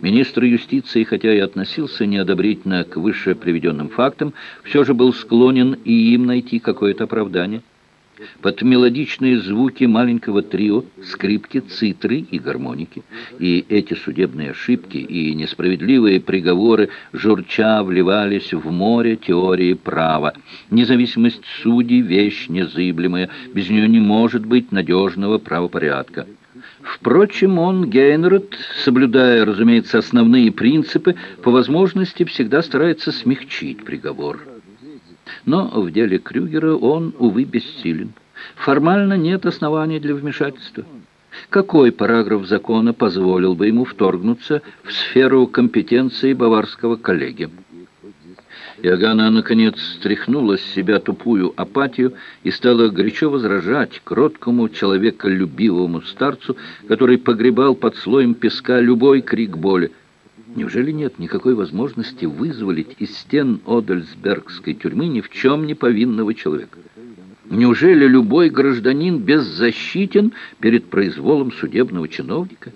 Министр юстиции, хотя и относился неодобрительно к выше приведенным фактам, все же был склонен и им найти какое-то оправдание. Под мелодичные звуки маленького трио, скрипки, цитры и гармоники. И эти судебные ошибки и несправедливые приговоры журча вливались в море теории права. Независимость судей – вещь незыблемая, без нее не может быть надежного правопорядка. Впрочем, он, Гейнрод, соблюдая, разумеется, основные принципы, по возможности всегда старается смягчить приговор. Но в деле Крюгера он, увы, бессилен. Формально нет оснований для вмешательства. Какой параграф закона позволил бы ему вторгнуться в сферу компетенции баварского коллеги? Иоганна, наконец, стряхнула с себя тупую апатию и стала горячо возражать кроткому человеколюбивому старцу, который погребал под слоем песка любой крик боли. Неужели нет никакой возможности вызволить из стен Одельсбергской тюрьмы ни в чем не повинного человека? Неужели любой гражданин беззащитен перед произволом судебного чиновника?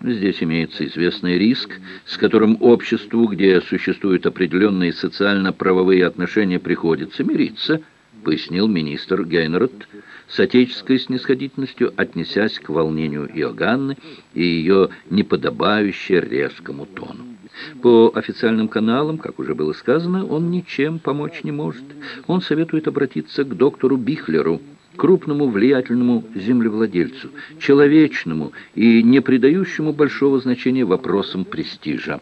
Здесь имеется известный риск, с которым обществу, где существуют определенные социально-правовые отношения, приходится мириться, пояснил министр Гейнерот, с отеческой снисходительностью отнесясь к волнению Иоганны и ее неподобающе резкому тону. По официальным каналам, как уже было сказано, он ничем помочь не может. Он советует обратиться к доктору Бихлеру, крупному влиятельному землевладельцу, человечному и не придающему большого значения вопросам престижа.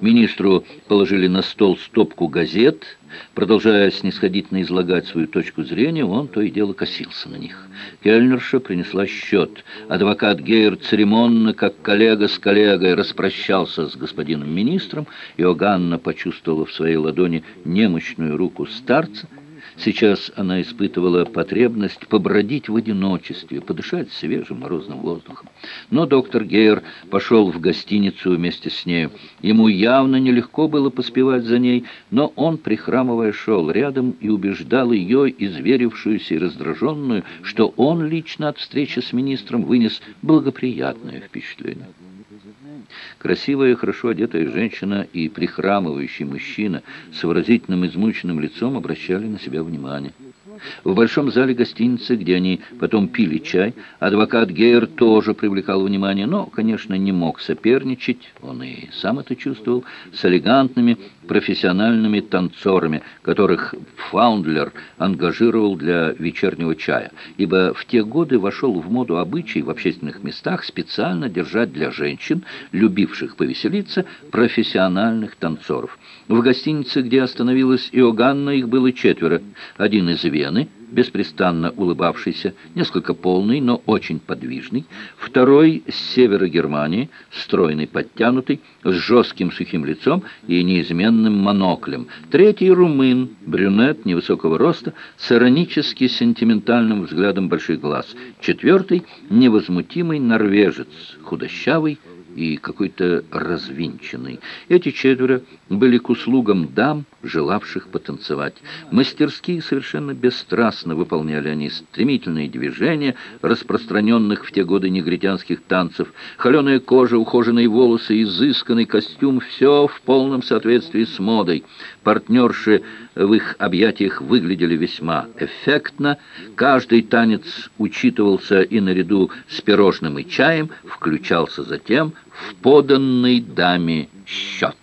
Министру положили на стол стопку газет. Продолжая снисходительно излагать свою точку зрения, он то и дело косился на них. Кельнерша принесла счет. Адвокат Гейер церемонно, как коллега с коллегой, распрощался с господином министром. Иоганна почувствовала в своей ладони немощную руку старца, Сейчас она испытывала потребность побродить в одиночестве, подышать свежим морозным воздухом. Но доктор Гейер пошел в гостиницу вместе с нею. Ему явно нелегко было поспевать за ней, но он, прихрамывая, шел рядом и убеждал ее, изверившуюся и раздраженную, что он лично от встречи с министром вынес благоприятное впечатление. Красивая, хорошо одетая женщина и прихрамывающий мужчина с выразительным измученным лицом обращали на себя внимание. В большом зале гостиницы, где они потом пили чай, адвокат Гейер тоже привлекал внимание, но, конечно, не мог соперничать, он и сам это чувствовал, с элегантными профессиональными танцорами, которых Фаундлер ангажировал для вечернего чая, ибо в те годы вошел в моду обычай в общественных местах специально держать для женщин, любивших повеселиться, профессиональных танцоров. В гостинице, где остановилась Иоганна, их было четверо. Один из Вены, беспрестанно улыбавшийся, несколько полный, но очень подвижный. Второй с севера Германии, стройный, подтянутый, с жестким сухим лицом и неизменным моноклем. Третий румын, брюнет невысокого роста, с иронически сентиментальным взглядом больших глаз. Четвертый невозмутимый норвежец, худощавый, и какой-то развинченный. Эти четверо были к услугам дам, желавших потанцевать. Мастерски и совершенно бесстрастно выполняли они стремительные движения, распространенных в те годы негритянских танцев. Холеная кожа, ухоженные волосы, изысканный костюм — все в полном соответствии с модой. Партнерши в их объятиях выглядели весьма эффектно. Каждый танец учитывался и наряду с пирожным и чаем включался затем в поданный даме счет.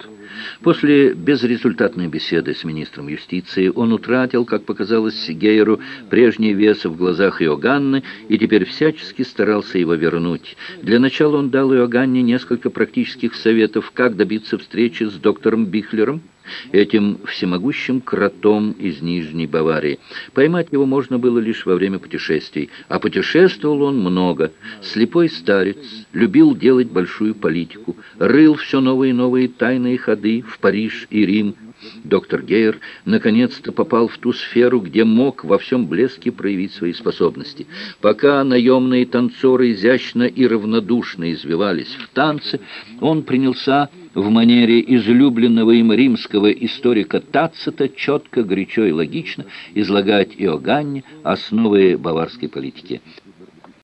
После безрезультатной беседы с министром юстиции он утратил, как показалось Гейеру, прежний вес в глазах Иоганны и теперь всячески старался его вернуть. Для начала он дал Иоганне несколько практических советов, как добиться встречи с доктором Бихлером, этим всемогущим кротом из Нижней Баварии. Поймать его можно было лишь во время путешествий, а путешествовал он много. Слепой старец, любил делать большую политику, рыл все новые и новые тайные ходы в Париж и Рим, Доктор Гейер наконец-то попал в ту сферу, где мог во всем блеске проявить свои способности. Пока наемные танцоры изящно и равнодушно извивались в танце, он принялся в манере излюбленного им римского историка Тацита четко, горячо и логично излагать Иоганне основы баварской политики.